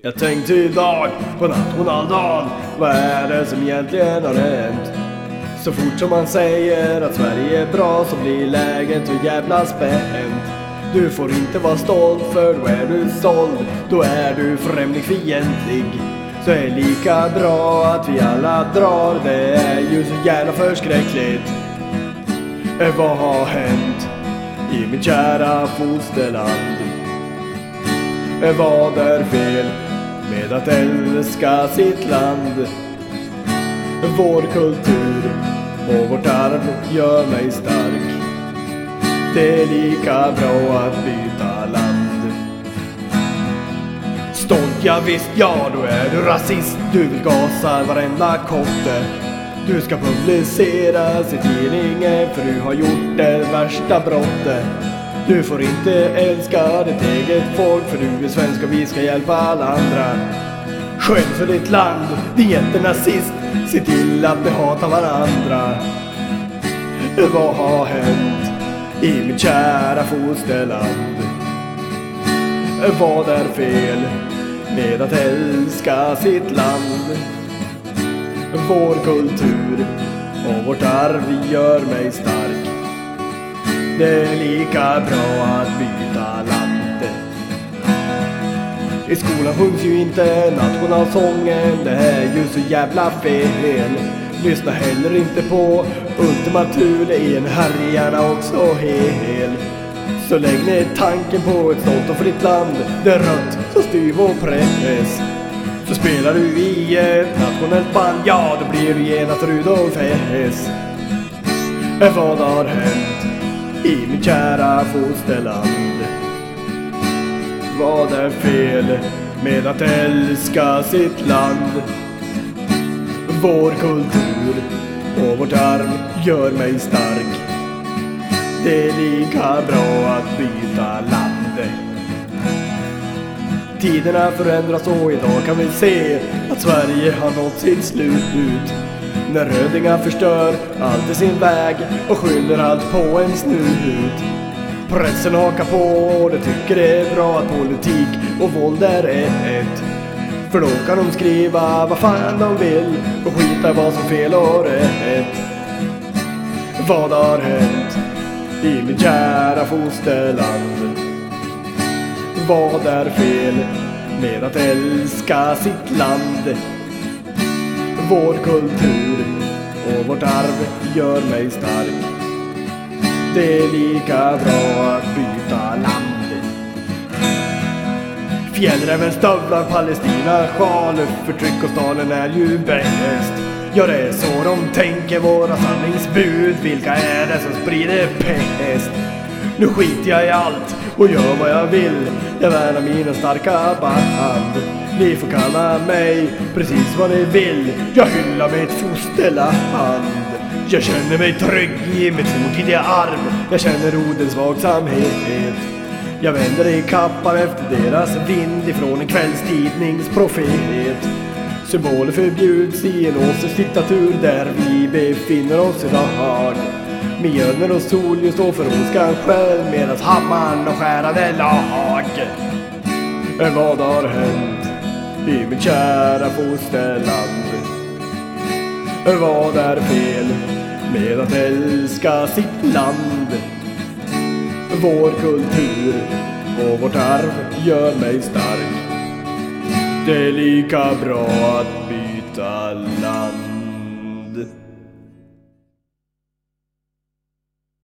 Jag tänkte idag på nationaldagen, vad är det som egentligen har hänt? Så fort som man säger att Sverige är bra så blir läget så jävla spänt. Du får inte vara stolt för då är du såld, då är du främlingsfientlig. Så är lika bra att vi alla drar, det är ju så jävla förskräckligt. Eh, vad har hänt i mitt kära fosterland? Vad är fel med att älska sitt land? Vår kultur och vårt arv gör mig stark. Det är lika bra att byta land. Stolt, ja visst, ja då är du rasist. Du vill gasa varenda kotte. Du ska publiceras i tidningen för du har gjort det värsta brottet. Du får inte älska ditt eget folk för du är svensk och vi ska hjälpa alla andra. Skäll för ditt land, din jättenazist. Se till att vi hatar varandra. Vad har hänt i mitt kära fosterland? Vad är fel med att älska sitt land? Vår kultur och vårt arv gör mig stark. Det är lika bra att byta land. I skolan sjungs ju inte nationalsången, det är ju så jävla fel. Lyssna heller inte på Ultima Thule i en härjarna också hel. Så lägg ner tanken på ett stolt och fritt land, det är rött som styv och press. Så spelar du i ett nationellt band, ja då blir du genast Rudolf Hess. Vad har hänt i mitt kära fosterland? Vad är fel med att älska sitt land? Vår kultur och vårt arv gör mig stark. Det är lika bra att byta land. Tiderna förändras och idag kan vi se att Sverige har nått sitt slut. När rödingar förstör allt i sin väg och skyller allt på en snut. Pressen hakar på och de tycker det är bra att politik och våld är ett. För då kan de skriva vad fan de vill och skita i vad som fel och rätt. Vad har hänt i mitt kära fosterland? Vad är fel med att älska sitt land? Vår kultur och vårt arv gör mig stark. Det är lika bra att byta land. Fjällräven stövlar, Palestina sjal, förtryck och Stalin är ju bäst. Ja, det är så de tänker, våra sanningsbud. Vilka är det som sprider pest? Nu skiter jag i allt och gör vad jag vill. Jag värnar mina starka band. Ni får kalla mig precis vad ni vill. Jag hyllar mitt fosterland. Jag känner mig trygg i mitt fortidiga arv. Jag känner Odens vaksamhet. Jag vänder i kappan efter deras vind ifrån en kvällstidningsprofet. Symboler förbjuds i en åsiktsdiktatur där vi befinner oss idag. Mjölner och solljus står för ondskan själv medan hammaren och skärande lag. Vad har hänt i mitt kära fosterland? Vad är fel med att älska sitt land? Vår kultur och vårt arv gör mig stark. Det är lika bra att byta land.